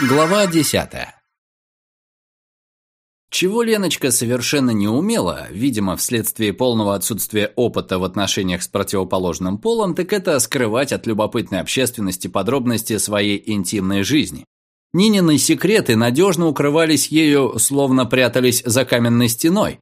Глава десятая. Чего Леночка совершенно не умела, видимо, вследствие полного отсутствия опыта в отношениях с противоположным полом, так это скрывать от любопытной общественности подробности своей интимной жизни. Нинины секреты надежно укрывались ею, словно прятались за каменной стеной.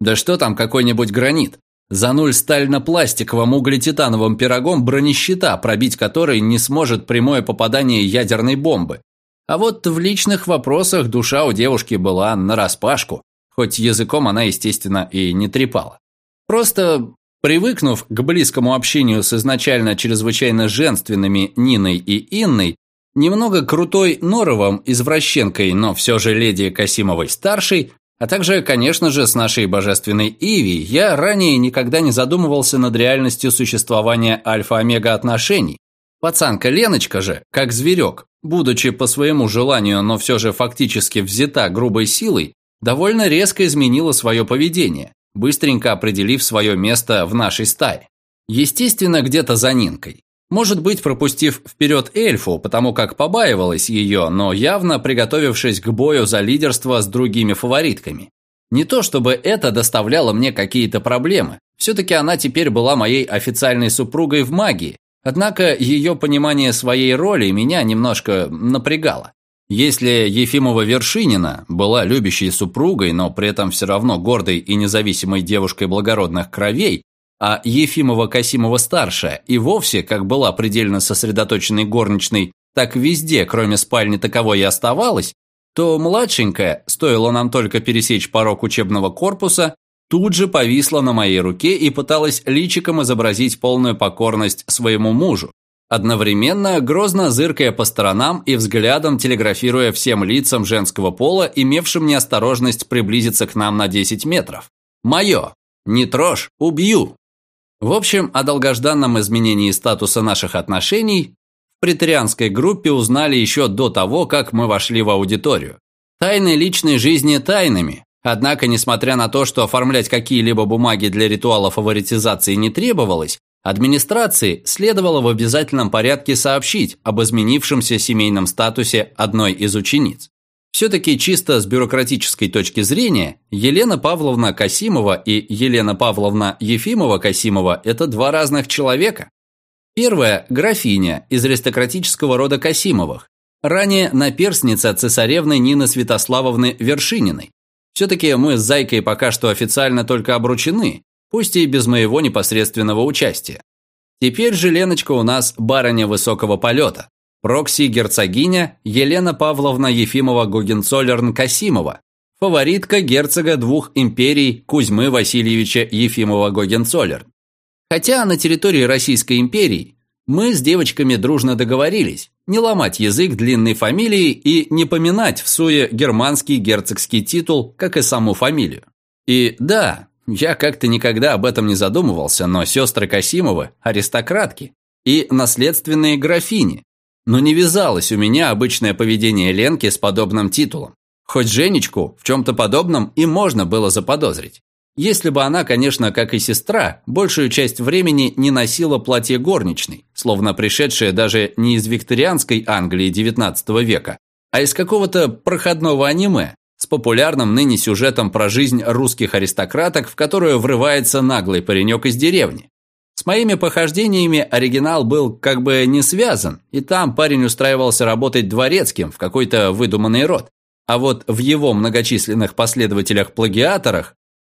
Да что там какой-нибудь гранит? За нуль стально-пластиковым углетитановым пирогом бронещита, пробить который не сможет прямое попадание ядерной бомбы. А вот в личных вопросах душа у девушки была нараспашку, хоть языком она, естественно, и не трепала. Просто привыкнув к близкому общению с изначально чрезвычайно женственными Ниной и Инной, немного крутой Норовым, извращенкой, но все же леди Касимовой-старшей, а также, конечно же, с нашей божественной Иви, я ранее никогда не задумывался над реальностью существования альфа-омега отношений. Пацанка Леночка же, как зверек, будучи по своему желанию, но все же фактически взята грубой силой, довольно резко изменила свое поведение, быстренько определив свое место в нашей стае. Естественно, где-то за Нинкой. Может быть, пропустив вперед эльфу, потому как побаивалась ее, но явно приготовившись к бою за лидерство с другими фаворитками. Не то чтобы это доставляло мне какие-то проблемы, все-таки она теперь была моей официальной супругой в магии, Однако ее понимание своей роли меня немножко напрягало. Если Ефимова Вершинина была любящей супругой, но при этом все равно гордой и независимой девушкой благородных кровей, а Ефимова Касимова-старшая и вовсе, как была предельно сосредоточенной горничной, так везде, кроме спальни таковой и оставалась, то младшенькая, стоило нам только пересечь порог учебного корпуса, тут же повисла на моей руке и пыталась личиком изобразить полную покорность своему мужу, одновременно грозно зыркая по сторонам и взглядом телеграфируя всем лицам женского пола, имевшим неосторожность приблизиться к нам на 10 метров. «Мое! Не трожь! Убью!» В общем, о долгожданном изменении статуса наших отношений в претарианской группе узнали еще до того, как мы вошли в аудиторию. Тайны личной жизни тайнами, Однако, несмотря на то, что оформлять какие-либо бумаги для ритуала фаворитизации не требовалось, администрации следовало в обязательном порядке сообщить об изменившемся семейном статусе одной из учениц. Все-таки чисто с бюрократической точки зрения, Елена Павловна Касимова и Елена Павловна Ефимова-Касимова – это два разных человека. Первая – графиня из аристократического рода Касимовых, ранее наперсница цесаревны Нины Святославовны Вершининой. Все-таки мы с Зайкой пока что официально только обручены, пусть и без моего непосредственного участия. Теперь же Леночка у нас барыня высокого полета. Прокси-герцогиня Елена Павловна Ефимова-Гогенцоллерн-Касимова, фаворитка герцога двух империй Кузьмы Васильевича Ефимова-Гогенцоллерн. Хотя на территории Российской империи мы с девочками дружно договорились не ломать язык длинной фамилии и не поминать в суе германский герцогский титул, как и саму фамилию. И да, я как-то никогда об этом не задумывался, но сестры Касимовы – аристократки и наследственные графини. Но не вязалось у меня обычное поведение Ленки с подобным титулом. Хоть Женечку в чем-то подобном и можно было заподозрить. Если бы она, конечно, как и сестра, большую часть времени не носила платье горничной, словно пришедшая даже не из викторианской Англии XIX века, а из какого-то проходного аниме с популярным ныне сюжетом про жизнь русских аристократок, в которую врывается наглый паренек из деревни. С моими похождениями оригинал был как бы не связан, и там парень устраивался работать дворецким в какой-то выдуманный род. А вот в его многочисленных последователях-плагиаторах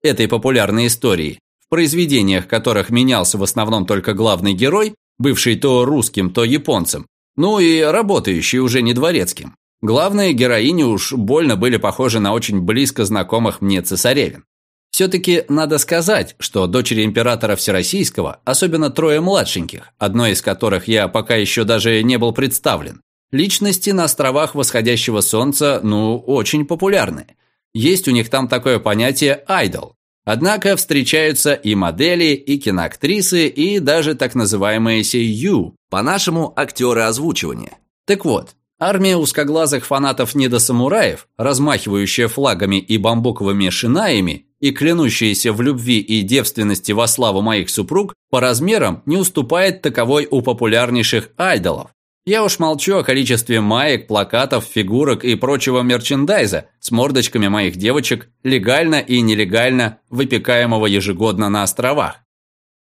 этой популярной истории, в произведениях которых менялся в основном только главный герой, бывший то русским, то японцем, ну и работающий уже не дворецким. Главные героини уж больно были похожи на очень близко знакомых мне цесаревин. Все-таки надо сказать, что дочери императора Всероссийского, особенно трое младшеньких, одной из которых я пока еще даже не был представлен, личности на островах восходящего солнца, ну, очень популярны. Есть у них там такое понятие «айдол». Однако встречаются и модели, и киноактрисы, и даже так называемые CU, по-нашему актеры озвучивания. Так вот, армия узкоглазых фанатов недосамураев, размахивающая флагами и бамбуковыми шинаями и клянущаяся в любви и девственности во славу моих супруг, по размерам не уступает таковой у популярнейших айдолов. Я уж молчу о количестве маек, плакатов, фигурок и прочего мерчендайза с мордочками моих девочек, легально и нелегально выпекаемого ежегодно на островах.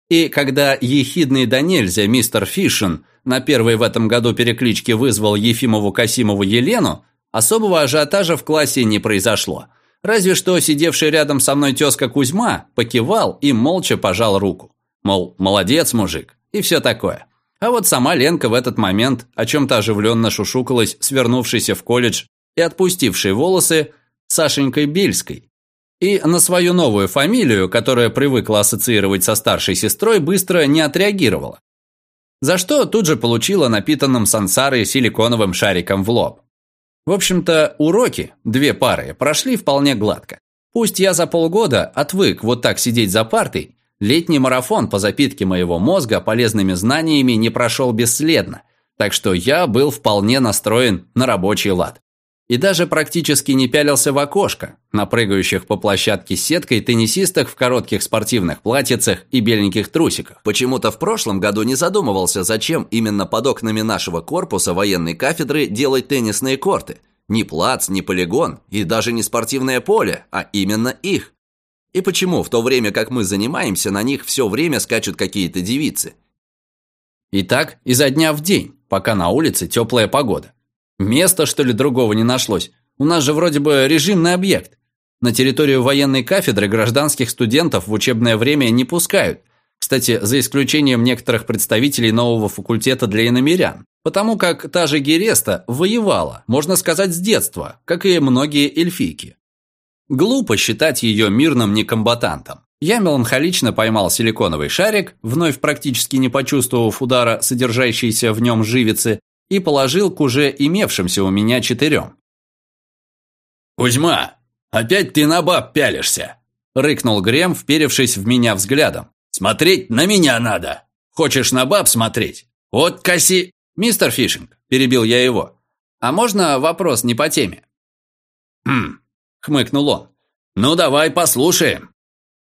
И когда ехидный да нельзя мистер Фишин на первой в этом году перекличке вызвал Ефимову-Касимову Елену, особого ажиотажа в классе не произошло. Разве что сидевший рядом со мной тезка Кузьма покивал и молча пожал руку. Мол, молодец, мужик, и все такое. А вот сама Ленка в этот момент о чем-то оживленно шушукалась, свернувшейся в колледж и отпустившей волосы Сашенькой Бельской. И на свою новую фамилию, которая привыкла ассоциировать со старшей сестрой, быстро не отреагировала. За что тут же получила напитанным сансарой силиконовым шариком в лоб. В общем-то, уроки, две пары, прошли вполне гладко. Пусть я за полгода отвык вот так сидеть за партой, Летний марафон по запитке моего мозга полезными знаниями не прошел бесследно, так что я был вполне настроен на рабочий лад. И даже практически не пялился в окошко, на прыгающих по площадке сеткой теннисистах в коротких спортивных платьицах и беленьких трусиках. Почему-то в прошлом году не задумывался, зачем именно под окнами нашего корпуса военной кафедры делать теннисные корты. Ни плац, ни полигон, и даже не спортивное поле, а именно их. И почему в то время, как мы занимаемся, на них все время скачут какие-то девицы? И так изо дня в день, пока на улице теплая погода. Места, что ли, другого не нашлось? У нас же вроде бы режимный объект. На территорию военной кафедры гражданских студентов в учебное время не пускают. Кстати, за исключением некоторых представителей нового факультета для иномерян. Потому как та же Гереста воевала, можно сказать, с детства, как и многие эльфийки. Глупо считать ее мирным некомбатантом. Я меланхолично поймал силиконовый шарик, вновь практически не почувствовав удара, содержащейся в нем живицы, и положил к уже имевшимся у меня четырем. «Кузьма, опять ты на баб пялишься!» – рыкнул Грем, вперевшись в меня взглядом. «Смотреть на меня надо! Хочешь на баб смотреть? Вот коси...» «Мистер Фишинг», – перебил я его. «А можно вопрос не по теме?» «Хм, хмыкнул он. «Ну, давай послушаем».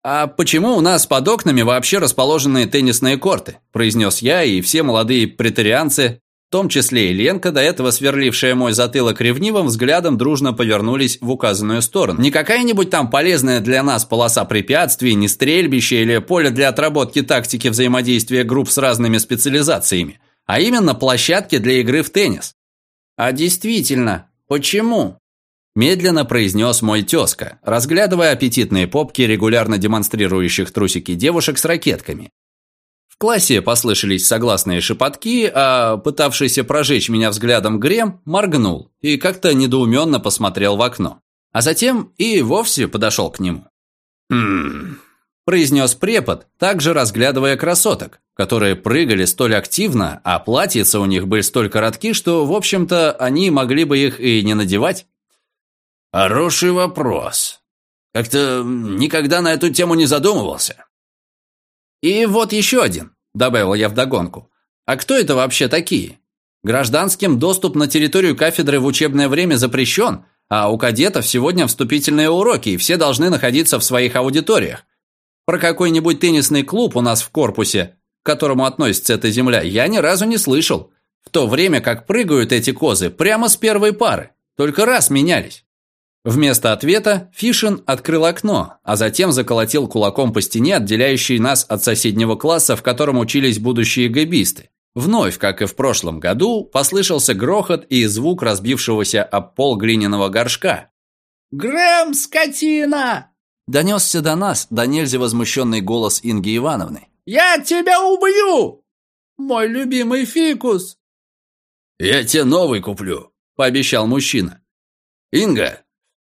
«А почему у нас под окнами вообще расположены теннисные корты?» произнес я, и все молодые претарианцы, в том числе и Ленка, до этого сверлившая мой затылок ревнивым взглядом, дружно повернулись в указанную сторону. Не какая-нибудь там полезная для нас полоса препятствий, не стрельбище или поле для отработки тактики взаимодействия групп с разными специализациями, а именно площадки для игры в теннис. «А действительно, почему?» Медленно произнес мой тезка, разглядывая аппетитные попки, регулярно демонстрирующих трусики девушек с ракетками. В классе послышались согласные шепотки, а пытавшийся прожечь меня взглядом Грем моргнул и как-то недоуменно посмотрел в окно. А затем и вовсе подошел к нему. «Хм...» – произнес препод, также разглядывая красоток, которые прыгали столь активно, а платьица у них были столь коротки, что, в общем-то, они могли бы их и не надевать. Хороший вопрос. Как-то никогда на эту тему не задумывался. И вот еще один, добавил я вдогонку. А кто это вообще такие? Гражданским доступ на территорию кафедры в учебное время запрещен, а у кадетов сегодня вступительные уроки, и все должны находиться в своих аудиториях. Про какой-нибудь теннисный клуб у нас в корпусе, к которому относится эта земля, я ни разу не слышал. В то время как прыгают эти козы прямо с первой пары. Только раз менялись. Вместо ответа Фишин открыл окно, а затем заколотил кулаком по стене, отделяющей нас от соседнего класса, в котором учились будущие гэбисты. Вновь, как и в прошлом году, послышался грохот и звук разбившегося об пол глиняного горшка. «Грэм, скотина!» Донесся до нас до нельзя возмущенный голос Инги Ивановны. «Я тебя убью! Мой любимый фикус!» «Я тебе новый куплю», – пообещал мужчина. «Инга,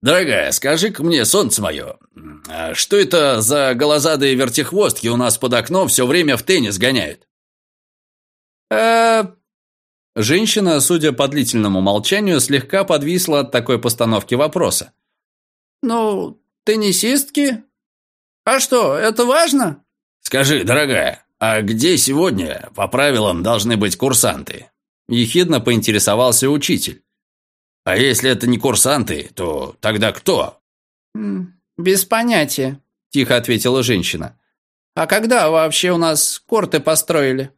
«Дорогая, скажи-ка мне, солнце мое, а что это за голозадые вертихвостки у нас под окном все время в теннис гоняют?» э Женщина, судя по длительному молчанию, слегка подвисла от такой постановки вопроса. «Ну, теннисистки? А что, это важно?» «Скажи, дорогая, а где сегодня, по правилам, должны быть курсанты?» Ехидно поинтересовался учитель. А если это не курсанты, то тогда кто? Без понятия, тихо ответила женщина. А когда вообще у нас корты построили?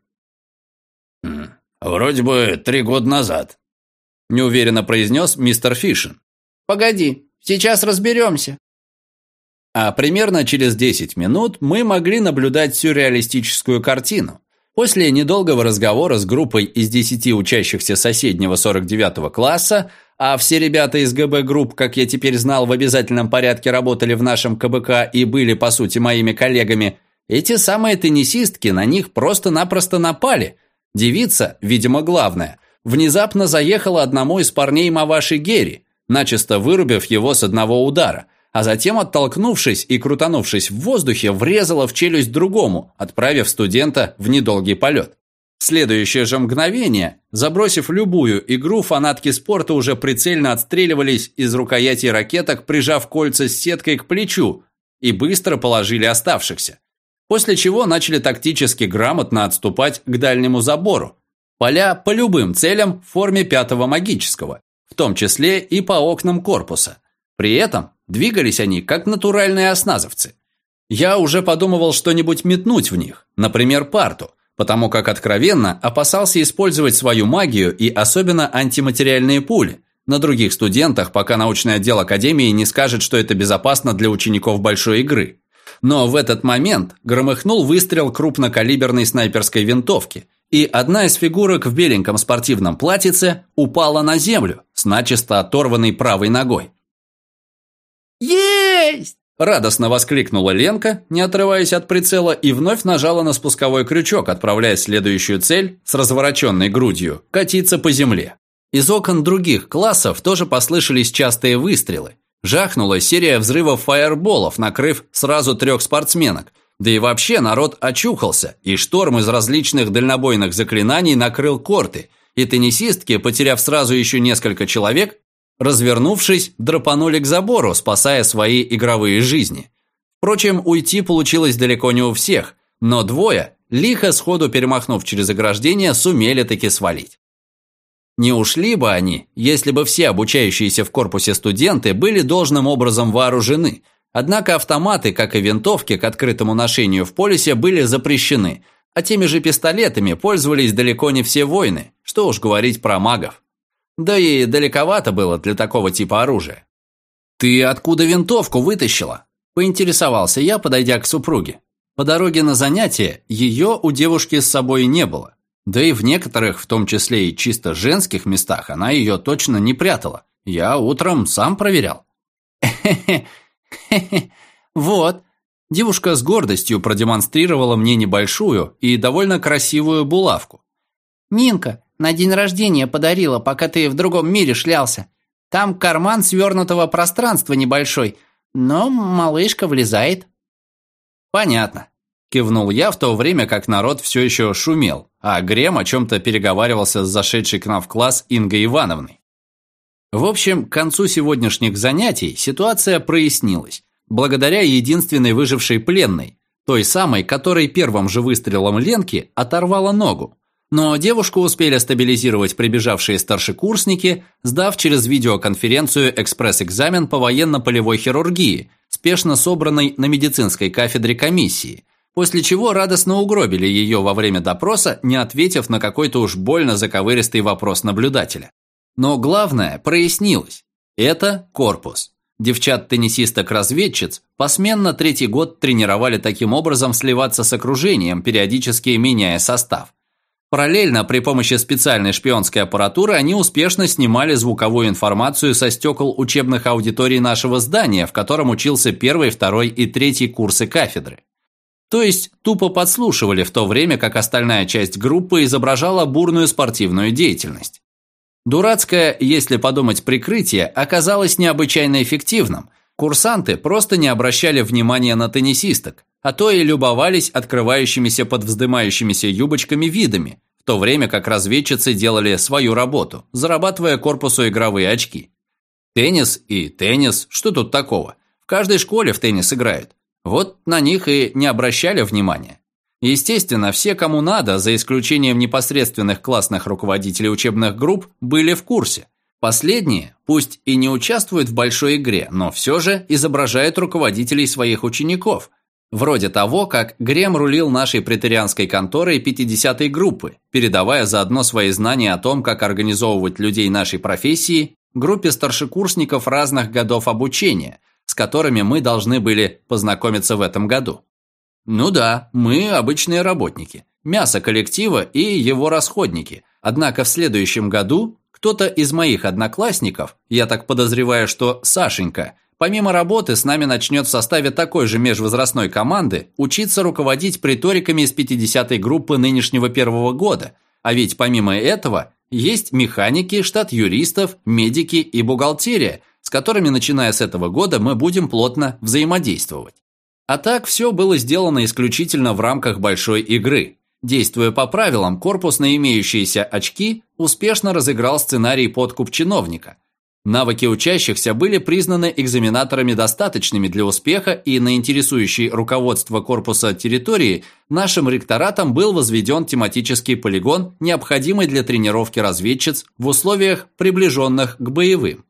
Вроде бы три года назад. Неуверенно произнес мистер Фишин. Погоди, сейчас разберемся. А примерно через 10 минут мы могли наблюдать сюрреалистическую картину. После недолгого разговора с группой из 10 учащихся соседнего 49-го класса, а все ребята из ГБ-групп, как я теперь знал, в обязательном порядке работали в нашем КБК и были, по сути, моими коллегами, эти самые теннисистки на них просто-напросто напали. Девица, видимо, главная, внезапно заехала одному из парней Маваши Герри, начисто вырубив его с одного удара – а затем, оттолкнувшись и крутанувшись в воздухе, врезала в челюсть другому, отправив студента в недолгий полет. В следующее же мгновение, забросив любую игру, фанатки спорта уже прицельно отстреливались из рукояти ракеток, прижав кольца с сеткой к плечу, и быстро положили оставшихся. После чего начали тактически грамотно отступать к дальнему забору. Поля по любым целям в форме пятого магического, в том числе и по окнам корпуса. При этом Двигались они, как натуральные осназовцы. Я уже подумывал что-нибудь метнуть в них, например, парту, потому как откровенно опасался использовать свою магию и особенно антиматериальные пули на других студентах, пока научный отдел Академии не скажет, что это безопасно для учеников большой игры. Но в этот момент громыхнул выстрел крупнокалиберной снайперской винтовки, и одна из фигурок в беленьком спортивном платьице упала на землю с начисто оторванной правой ногой. Радостно воскликнула Ленка, не отрываясь от прицела, и вновь нажала на спусковой крючок, отправляя следующую цель с развороченной грудью катиться по земле. Из окон других классов тоже послышались частые выстрелы. Жахнула серия взрывов фаерболов, накрыв сразу трех спортсменок. Да и вообще народ очухался, и шторм из различных дальнобойных заклинаний накрыл корты, и теннисистки, потеряв сразу еще несколько человек, Развернувшись, драпанули к забору, спасая свои игровые жизни. Впрочем, уйти получилось далеко не у всех, но двое, лихо сходу перемахнув через ограждение, сумели таки свалить. Не ушли бы они, если бы все обучающиеся в корпусе студенты были должным образом вооружены. Однако автоматы, как и винтовки к открытому ношению в полисе, были запрещены, а теми же пистолетами пользовались далеко не все воины, что уж говорить про магов. Да и далековато было для такого типа оружия. «Ты откуда винтовку вытащила?» – поинтересовался я, подойдя к супруге. По дороге на занятие ее у девушки с собой не было. Да и в некоторых, в том числе и чисто женских местах, она ее точно не прятала. Я утром сам проверял. «Хе-хе, вот». Девушка с гордостью продемонстрировала мне небольшую и довольно красивую булавку. «Нинка, на день рождения подарила, пока ты в другом мире шлялся. Там карман свернутого пространства небольшой, но малышка влезает». «Понятно», – кивнул я в то время, как народ все еще шумел, а Грем о чем-то переговаривался с зашедшей к нам в класс Ингой Ивановной. В общем, к концу сегодняшних занятий ситуация прояснилась, благодаря единственной выжившей пленной, той самой, которой первым же выстрелом Ленки оторвала ногу. Но девушку успели стабилизировать прибежавшие старшекурсники, сдав через видеоконференцию экспресс-экзамен по военно-полевой хирургии, спешно собранной на медицинской кафедре комиссии, после чего радостно угробили ее во время допроса, не ответив на какой-то уж больно заковыристый вопрос наблюдателя. Но главное прояснилось. Это корпус. Девчат-теннисисток-разведчиц посменно третий год тренировали таким образом сливаться с окружением, периодически меняя состав. Параллельно при помощи специальной шпионской аппаратуры они успешно снимали звуковую информацию со стекол учебных аудиторий нашего здания, в котором учился первый, второй и третий курсы кафедры. То есть тупо подслушивали в то время, как остальная часть группы изображала бурную спортивную деятельность. Дурацкое, если подумать, прикрытие оказалось необычайно эффективным. Курсанты просто не обращали внимания на теннисисток, а то и любовались открывающимися под вздымающимися юбочками видами, в то время как разведчицы делали свою работу, зарабатывая корпусу игровые очки. Теннис и теннис, что тут такого? В каждой школе в теннис играют. Вот на них и не обращали внимания. Естественно, все, кому надо, за исключением непосредственных классных руководителей учебных групп, были в курсе. Последние, пусть и не участвуют в большой игре, но все же изображают руководителей своих учеников – Вроде того, как Грем рулил нашей претерианской конторой 50-й группы, передавая заодно свои знания о том, как организовывать людей нашей профессии группе старшекурсников разных годов обучения, с которыми мы должны были познакомиться в этом году. Ну да, мы обычные работники, мясо коллектива и его расходники, однако в следующем году кто-то из моих одноклассников, я так подозреваю, что Сашенька – Помимо работы, с нами начнет в составе такой же межвозрастной команды учиться руководить приториками из 50-й группы нынешнего первого года. А ведь помимо этого, есть механики, штат юристов, медики и бухгалтерия, с которыми, начиная с этого года, мы будем плотно взаимодействовать. А так, все было сделано исключительно в рамках большой игры. Действуя по правилам, корпус на имеющиеся очки успешно разыграл сценарий подкуп чиновника – Навыки учащихся были признаны экзаменаторами достаточными для успеха, и на интересующей руководство корпуса территории нашим ректоратом был возведен тематический полигон, необходимый для тренировки разведчиц в условиях, приближенных к боевым.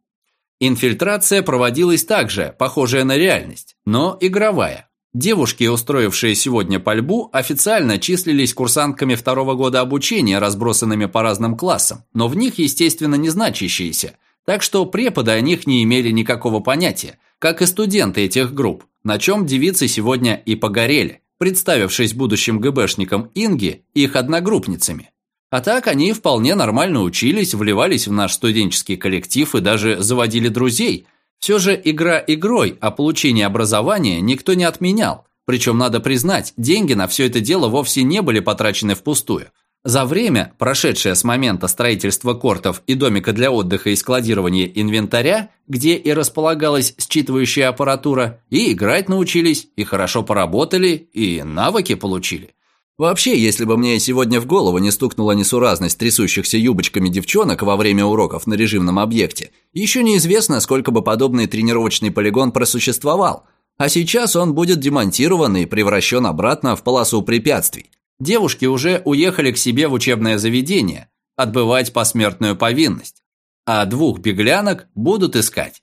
Инфильтрация проводилась также, похожая на реальность, но игровая. Девушки, устроившие сегодня пальбу, официально числились курсантками второго года обучения, разбросанными по разным классам, но в них, естественно, не значащиеся – так что преподы о них не имели никакого понятия, как и студенты этих групп, на чем девицы сегодня и погорели, представившись будущим ГБшникам Инги их одногруппницами. А так они вполне нормально учились, вливались в наш студенческий коллектив и даже заводили друзей. Все же игра игрой, а получение образования никто не отменял. Причем, надо признать, деньги на все это дело вовсе не были потрачены впустую. За время, прошедшее с момента строительства кортов и домика для отдыха и складирования инвентаря, где и располагалась считывающая аппаратура, и играть научились, и хорошо поработали, и навыки получили. Вообще, если бы мне сегодня в голову не стукнула несуразность трясущихся юбочками девчонок во время уроков на режимном объекте, еще неизвестно, сколько бы подобный тренировочный полигон просуществовал, а сейчас он будет демонтирован и превращен обратно в полосу препятствий. Девушки уже уехали к себе в учебное заведение, отбывать посмертную повинность, а двух беглянок будут искать.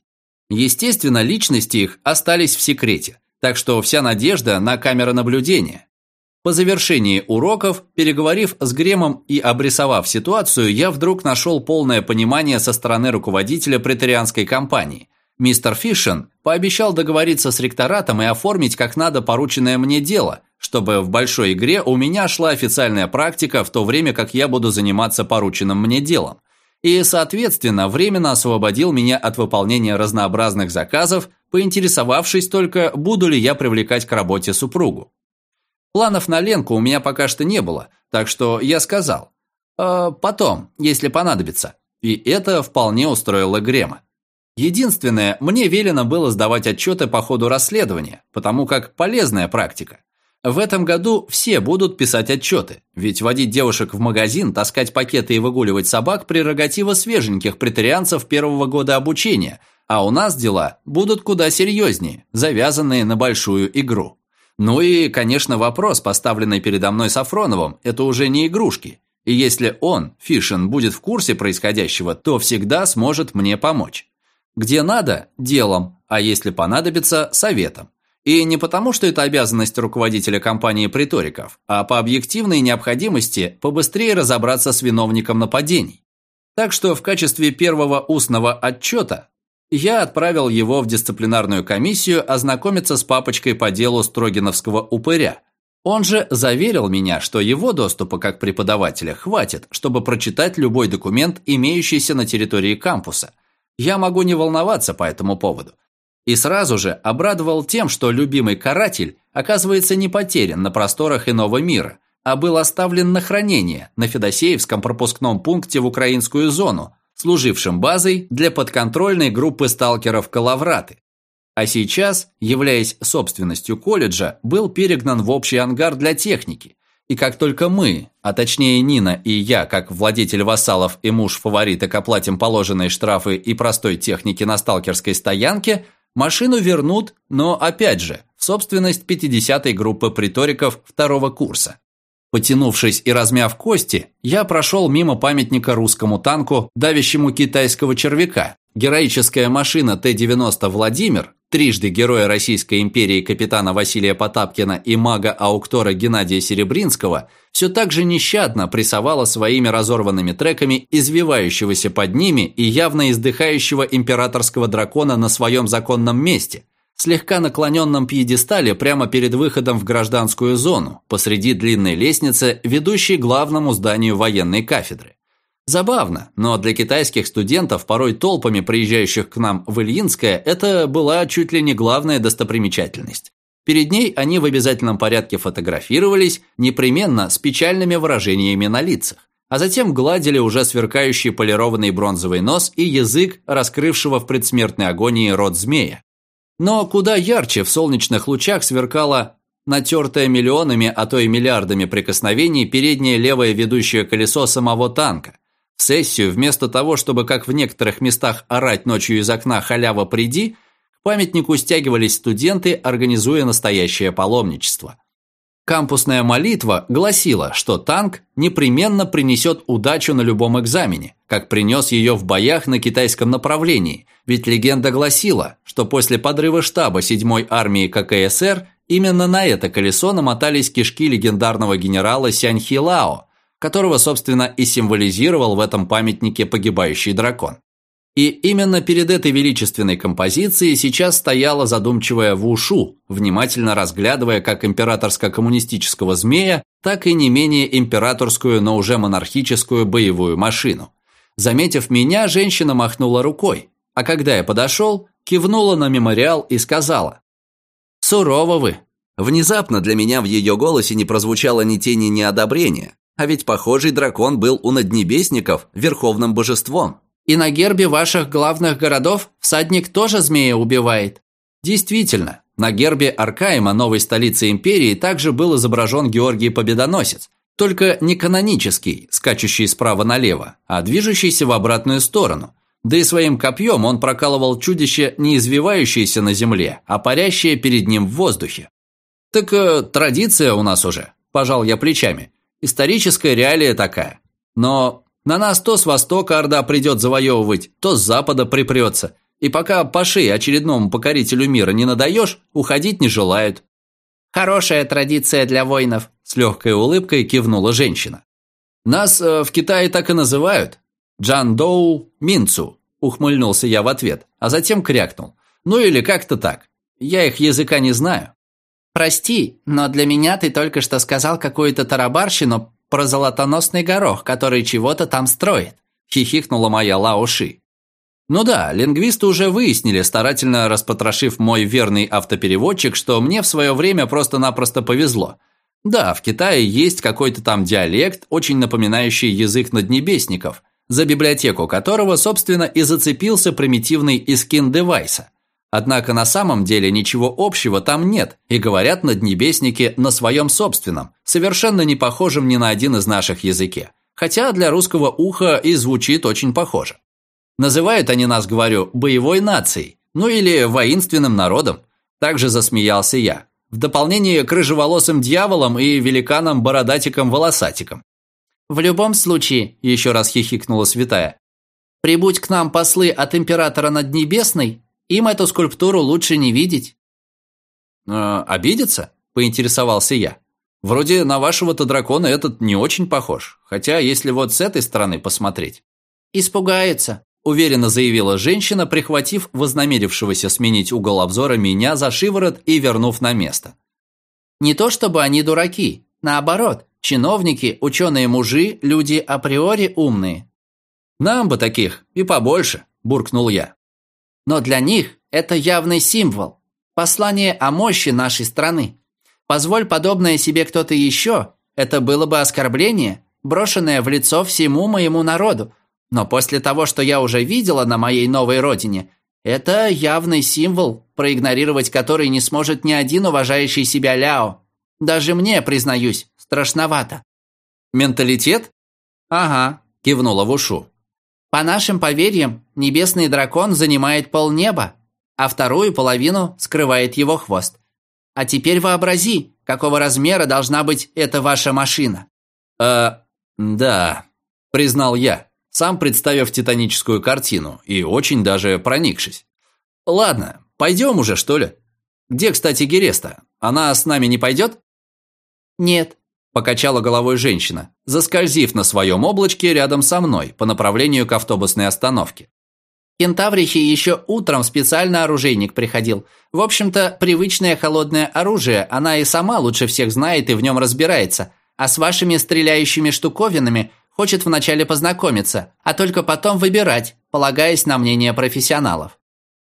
Естественно, личности их остались в секрете, так что вся надежда на камеры наблюдения. По завершении уроков, переговорив с Гремом и обрисовав ситуацию, я вдруг нашел полное понимание со стороны руководителя претерианской компании. Мистер Фишен пообещал договориться с ректоратом и оформить как надо порученное мне дело, чтобы в большой игре у меня шла официальная практика, в то время как я буду заниматься порученным мне делом. И, соответственно, временно освободил меня от выполнения разнообразных заказов, поинтересовавшись только, буду ли я привлекать к работе супругу. Планов на Ленку у меня пока что не было, так что я сказал «Э, «потом, если понадобится». И это вполне устроило Грема. Единственное, мне велено было сдавать отчеты по ходу расследования, потому как полезная практика. В этом году все будут писать отчеты, ведь водить девушек в магазин, таскать пакеты и выгуливать собак – прерогатива свеженьких претарианцев первого года обучения, а у нас дела будут куда серьезнее, завязанные на большую игру. Ну и, конечно, вопрос, поставленный передо мной Сафроновым, это уже не игрушки. И если он, Фишин, будет в курсе происходящего, то всегда сможет мне помочь. Где надо – делом, а если понадобится – советом. И не потому, что это обязанность руководителя компании приториков, а по объективной необходимости побыстрее разобраться с виновником нападений. Так что в качестве первого устного отчета я отправил его в дисциплинарную комиссию ознакомиться с папочкой по делу Строгиновского упыря. Он же заверил меня, что его доступа как преподавателя хватит, чтобы прочитать любой документ, имеющийся на территории кампуса. Я могу не волноваться по этому поводу. И сразу же обрадовал тем, что любимый каратель оказывается не потерян на просторах иного мира, а был оставлен на хранение на Федосеевском пропускном пункте в украинскую зону, служившем базой для подконтрольной группы сталкеров «Калавраты». А сейчас, являясь собственностью колледжа, был перегнан в общий ангар для техники. И как только мы, а точнее Нина и я, как владетель вассалов и муж фавориток, оплатим положенные штрафы и простой техники на сталкерской стоянке – Машину вернут, но опять же, в собственность 50-й группы приториков второго курса. Потянувшись и размяв кости, я прошел мимо памятника русскому танку, давящему китайского червяка. Героическая машина Т-90 «Владимир» трижды героя Российской империи капитана Василия Потапкина и мага-ауктора Геннадия Серебринского, все так же нещадно прессовала своими разорванными треками извивающегося под ними и явно издыхающего императорского дракона на своем законном месте, слегка наклоненном пьедестале прямо перед выходом в гражданскую зону, посреди длинной лестницы, ведущей к главному зданию военной кафедры. Забавно, но для китайских студентов, порой толпами приезжающих к нам в Ильинское, это была чуть ли не главная достопримечательность. Перед ней они в обязательном порядке фотографировались, непременно с печальными выражениями на лицах, а затем гладили уже сверкающий полированный бронзовый нос и язык, раскрывшего в предсмертной агонии рот змея. Но куда ярче в солнечных лучах сверкало натертое миллионами, а то и миллиардами прикосновений переднее левое ведущее колесо самого танка – в сессию, вместо того, чтобы, как в некоторых местах, орать ночью из окна «халява, приди», к памятнику стягивались студенты, организуя настоящее паломничество. Кампусная молитва гласила, что танк непременно принесет удачу на любом экзамене, как принес ее в боях на китайском направлении, ведь легенда гласила, что после подрыва штаба 7-й армии ККСР именно на это колесо намотались кишки легендарного генерала Сяньхи Лао, которого, собственно, и символизировал в этом памятнике погибающий дракон. И именно перед этой величественной композицией сейчас стояла задумчивая Вушу, внимательно разглядывая как императорско-коммунистического змея, так и не менее императорскую, но уже монархическую боевую машину. Заметив меня, женщина махнула рукой, а когда я подошел, кивнула на мемориал и сказала «Сурово вы». Внезапно для меня в ее голосе не прозвучало ни тени неодобрения, а ведь похожий дракон был у наднебесников верховным божеством. И на гербе ваших главных городов всадник тоже змея убивает. Действительно, на гербе Аркаима, новой столицы империи, также был изображен Георгий Победоносец, только не канонический, скачущий справа налево, а движущийся в обратную сторону. Да и своим копьем он прокалывал чудище, не извивающееся на земле, а парящее перед ним в воздухе. «Так э, традиция у нас уже», – пожал я плечами. Историческая реалия такая. Но на нас то с востока Орда придет завоевывать, то с запада припрется. И пока по шее очередному покорителю мира не надаешь, уходить не желают. «Хорошая традиция для воинов», – с легкой улыбкой кивнула женщина. «Нас э, в Китае так и называют. Джан Доу Минцу», – ухмыльнулся я в ответ, а затем крякнул. «Ну или как-то так. Я их языка не знаю». «Прости, но для меня ты только что сказал какую-то тарабарщину про золотоносный горох, который чего-то там строит», – хихикнула моя Лауши. Ну да, лингвисты уже выяснили, старательно распотрошив мой верный автопереводчик, что мне в свое время просто-напросто повезло. Да, в Китае есть какой-то там диалект, очень напоминающий язык наднебесников, за библиотеку которого, собственно, и зацепился примитивный искин девайса. Однако на самом деле ничего общего там нет, и говорят наднебесники на своем собственном, совершенно не похожем ни на один из наших языке. Хотя для русского уха и звучит очень похоже. Называют они нас, говорю, боевой нацией, ну или воинственным народом. Также засмеялся я. В дополнение к рыжеволосым дьяволам и великанам-бородатикам-волосатикам. «В любом случае», – еще раз хихикнула святая, «прибудь к нам послы от императора Наднебесной, им эту скульптуру лучше не видеть». «Э, «Обидится?» – поинтересовался я. «Вроде на вашего-то дракона этот не очень похож, хотя если вот с этой стороны посмотреть». «Испугается», – уверенно заявила женщина, прихватив вознамерившегося сменить угол обзора меня за шиворот и вернув на место. «Не то чтобы они дураки, наоборот, чиновники, ученые-мужи, люди априори умные». «Нам бы таких, и побольше», – буркнул я. Но для них это явный символ, послание о мощи нашей страны. Позволь подобное себе кто-то еще, это было бы оскорбление, брошенное в лицо всему моему народу. Но после того, что я уже видела на моей новой родине, это явный символ, проигнорировать который не сможет ни один уважающий себя Ляо. Даже мне, признаюсь, страшновато. «Менталитет?» «Ага», – кивнула в ушу. По нашим поверьям, небесный дракон занимает полнеба, а вторую половину скрывает его хвост. А теперь вообрази, какого размера должна быть эта ваша машина. «Э, да», – признал я, сам представив титаническую картину и очень даже проникшись. «Ладно, пойдем уже, что ли? Где, кстати, Гереста? Она с нами не пойдет?» «Нет», – покачала головой женщина, заскользив на своем облачке рядом со мной по направлению к автобусной остановке. Кентаврихе еще утром специально оружейник приходил. В общем-то, привычное холодное оружие она и сама лучше всех знает и в нем разбирается. А с вашими стреляющими штуковинами хочет вначале познакомиться, а только потом выбирать, полагаясь на мнение профессионалов.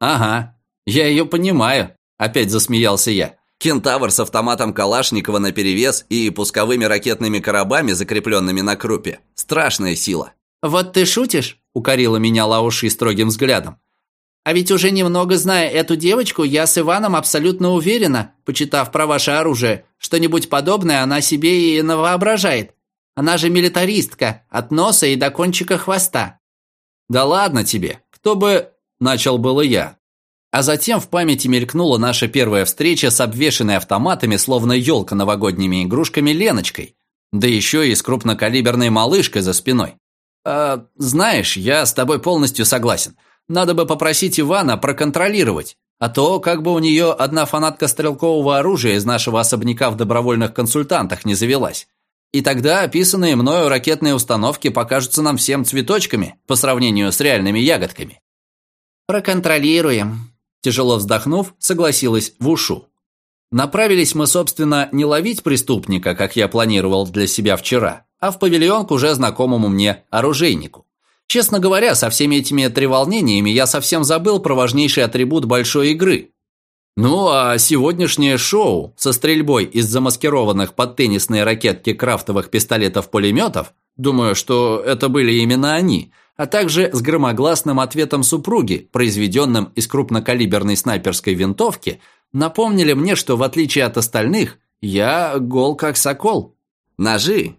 «Ага, я ее понимаю», – опять засмеялся я. Кентавр с автоматом Калашникова наперевес и пусковыми ракетными коробами, закрепленными на крупе. Страшная сила. «Вот ты шутишь?» – укорила меня Лауши строгим взглядом. «А ведь уже немного зная эту девочку, я с Иваном абсолютно уверена, почитав про ваше оружие, что-нибудь подобное она себе и навоображает. Она же милитаристка, от носа и до кончика хвоста». «Да ладно тебе, кто бы...» – начал было я. А затем в памяти мелькнула наша первая встреча с обвешанной автоматами, словно елка новогодними игрушками Леночкой, да еще и с крупнокалиберной малышкой за спиной. «А, знаешь, я с тобой полностью согласен. Надо бы попросить Ивана проконтролировать. А то, как бы у нее одна фанатка стрелкового оружия из нашего особняка в добровольных консультантах не завелась. И тогда описанные мною ракетные установки покажутся нам всем цветочками по сравнению с реальными ягодками. «Проконтролируем», – тяжело вздохнув, согласилась Вушу. Направились мы, собственно, не ловить преступника, как я планировал для себя вчера, а в павильон к уже знакомому мне оружейнику. Честно говоря, со всеми этими треволнениями я совсем забыл про важнейший атрибут большой игры. Ну а сегодняшнее шоу со стрельбой из замаскированных под теннисные ракетки крафтовых пистолетов-пулеметов, думаю, что это были именно они, а также с громогласным ответом супруги, произведенным из крупнокалиберной снайперской винтовки, напомнили мне, что в отличие от остальных, я гол как сокол. Ножи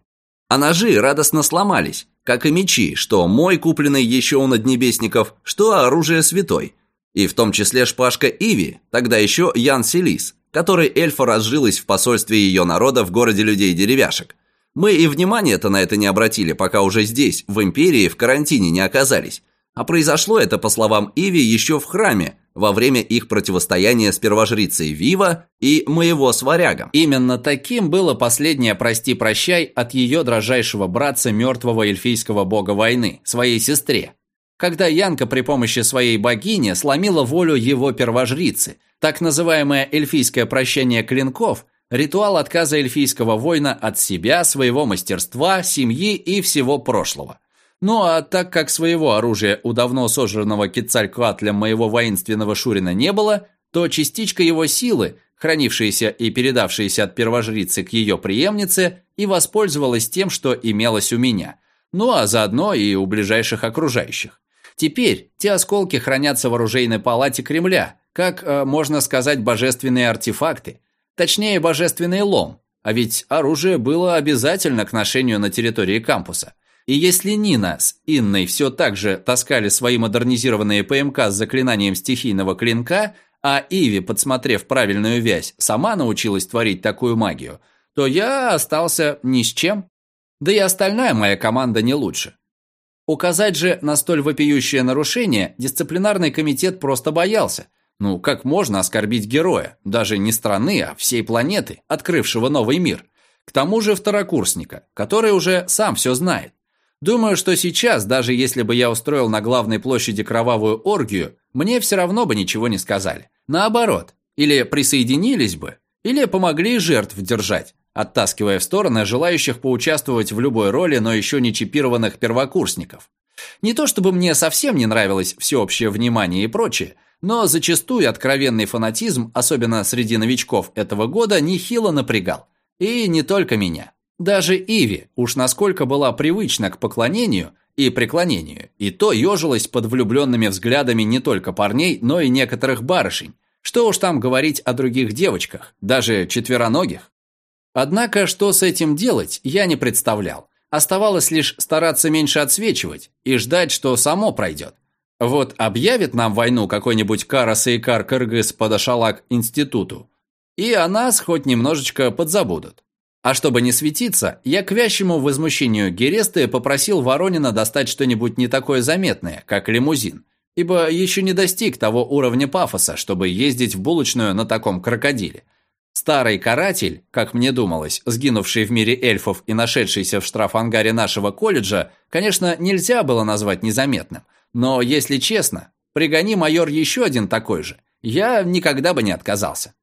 а ножи радостно сломались, как и мечи, что мой купленный еще у наднебесников, что оружие святой. И в том числе шпажка Иви, тогда еще Ян Селис, которой эльфа разжилась в посольстве ее народа в городе людей-деревяшек. Мы и внимания-то на это не обратили, пока уже здесь, в Империи, в карантине не оказались. А произошло это, по словам Иви, еще в храме, во время их противостояния с первожрицей Вива и моего с варягом. Именно таким было последнее «прости-прощай» от ее дрожайшего братца мертвого эльфийского бога войны, своей сестре. Когда Янка при помощи своей богини сломила волю его первожрицы, так называемое эльфийское прощение клинков – ритуал отказа эльфийского воина от себя, своего мастерства, семьи и всего прошлого. Ну а так как своего оружия у давно сожранного Кецалькуатля моего воинственного Шурина не было, то частичка его силы, хранившаяся и передавшаяся от первожрицы к ее преемнице, и воспользовалась тем, что имелось у меня, ну а заодно и у ближайших окружающих. Теперь те осколки хранятся в оружейной палате Кремля, как, э, можно сказать, божественные артефакты, точнее, божественный лом, а ведь оружие было обязательно к ношению на территории кампуса. И если Нина с Инной все так же таскали свои модернизированные ПМК с заклинанием стихийного клинка, а Иви, подсмотрев правильную вязь, сама научилась творить такую магию, то я остался ни с чем. Да и остальная моя команда не лучше. Указать же на столь вопиющее нарушение дисциплинарный комитет просто боялся. Ну, как можно оскорбить героя, даже не страны, а всей планеты, открывшего новый мир? К тому же второкурсника, который уже сам все знает. Думаю, что сейчас, даже если бы я устроил на главной площади кровавую оргию, мне все равно бы ничего не сказали. Наоборот, или присоединились бы, или помогли жертв держать, оттаскивая в стороны желающих поучаствовать в любой роли, но еще не чипированных первокурсников. Не то чтобы мне совсем не нравилось всеобщее внимание и прочее, но зачастую откровенный фанатизм, особенно среди новичков этого года, нехило напрягал. И не только меня. Даже Иви, уж насколько была привычна к поклонению и преклонению, и то ежилась под влюбленными взглядами не только парней, но и некоторых барышень. Что уж там говорить о других девочках, даже четвероногих. Однако, что с этим делать, я не представлял. Оставалось лишь стараться меньше отсвечивать и ждать, что само пройдет. Вот объявит нам войну какой-нибудь Кара-Сейкар Кыргыз подошалак институту, и о нас хоть немножечко подзабудут. А чтобы не светиться, я к вящему возмущению Гересты попросил Воронина достать что-нибудь не такое заметное, как лимузин. ибо еще не достиг того уровня пафоса, чтобы ездить в булочную на таком крокодиле. Старый каратель, как мне думалось, сгинувший в мире эльфов и нашедшийся в штрафангаре нашего колледжа, конечно, нельзя было назвать незаметным. Но, если честно, пригони майор еще один такой же, я никогда бы не отказался.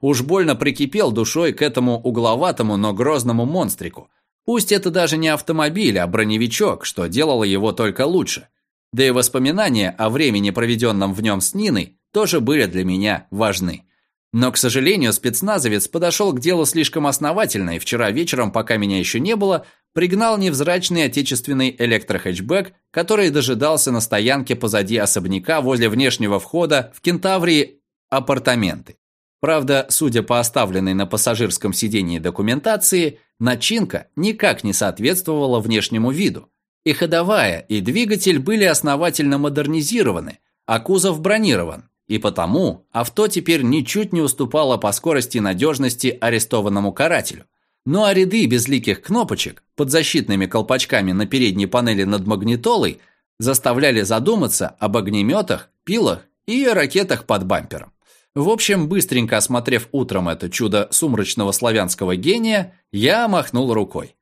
Уж больно прикипел душой к этому угловатому, но грозному монстрику. Пусть это даже не автомобиль, а броневичок, что делало его только лучше. Да и воспоминания о времени, проведенном в нем с Ниной, тоже были для меня важны. Но, к сожалению, спецназовец подошел к делу слишком основательно, и вчера вечером, пока меня еще не было, пригнал невзрачный отечественный электрохэтчбэк, который дожидался на стоянке позади особняка возле внешнего входа в Кентаврии апартаменты. Правда, судя по оставленной на пассажирском сидении документации, начинка никак не соответствовала внешнему виду. И ходовая, и двигатель были основательно модернизированы, а кузов бронирован, и потому авто теперь ничуть не уступало по скорости и надежности арестованному карателю. Ну а ряды безликих кнопочек под защитными колпачками на передней панели над магнитолой заставляли задуматься об огнеметах, пилах и ракетах под бампером. В общем, быстренько осмотрев утром это чудо сумрачного славянского гения, я махнул рукой.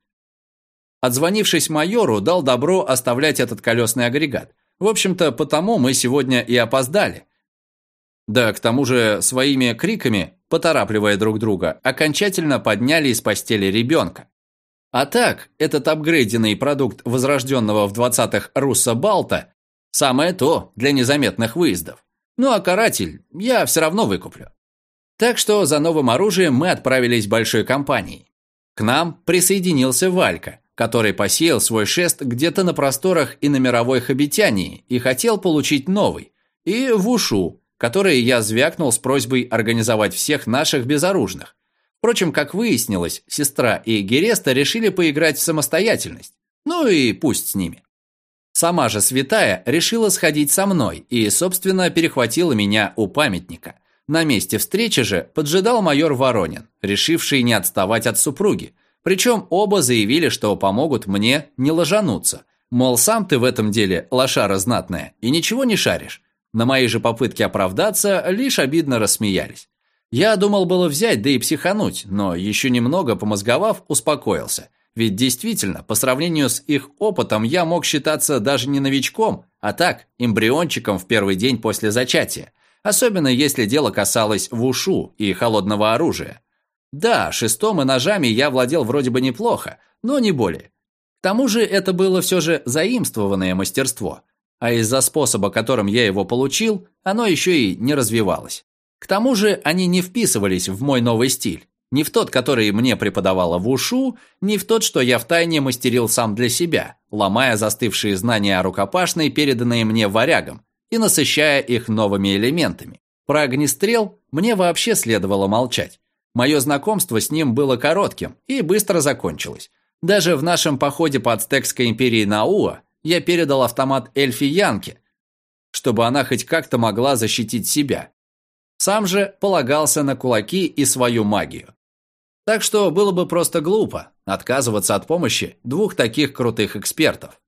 Отзвонившись майору, дал добро оставлять этот колесный агрегат. В общем-то, потому мы сегодня и опоздали – да, к тому же своими криками, поторапливая друг друга, окончательно подняли из постели ребенка. А так, этот апгрейденный продукт возрожденного в 20-х Русса Балта – самое то для незаметных выездов. Ну а каратель я все равно выкуплю. Так что за новым оружием мы отправились большой компанией. К нам присоединился Валька, который посеял свой шест где-то на просторах и на мировой Хабитянии и хотел получить новый, и в Ушу, которые я звякнул с просьбой организовать всех наших безоружных. Впрочем, как выяснилось, сестра и Гереста решили поиграть в самостоятельность. Ну и пусть с ними. Сама же святая решила сходить со мной и, собственно, перехватила меня у памятника. На месте встречи же поджидал майор Воронин, решивший не отставать от супруги. Причем оба заявили, что помогут мне не ложануться. Мол, сам ты в этом деле лошара знатная и ничего не шаришь. На мои же попытки оправдаться лишь обидно рассмеялись. Я думал было взять, да и психануть, но еще немного помозговав, успокоился. Ведь действительно, по сравнению с их опытом, я мог считаться даже не новичком, а так, эмбриончиком в первый день после зачатия. Особенно если дело касалось вушу и холодного оружия. Да, шестом и ножами я владел вроде бы неплохо, но не более. К тому же это было все же заимствованное мастерство – а из-за способа, которым я его получил, оно еще и не развивалось. К тому же они не вписывались в мой новый стиль. Ни в тот, который мне преподавала в ушу, ни в тот, что я втайне мастерил сам для себя, ломая застывшие знания о рукопашной, переданные мне варягом, и насыщая их новыми элементами. Про огнестрел мне вообще следовало молчать. Мое знакомство с ним было коротким и быстро закончилось. Даже в нашем походе по Ацтекской империи Науа я передал автомат Эльфи Янке, чтобы она хоть как-то могла защитить себя. Сам же полагался на кулаки и свою магию. Так что было бы просто глупо отказываться от помощи двух таких крутых экспертов.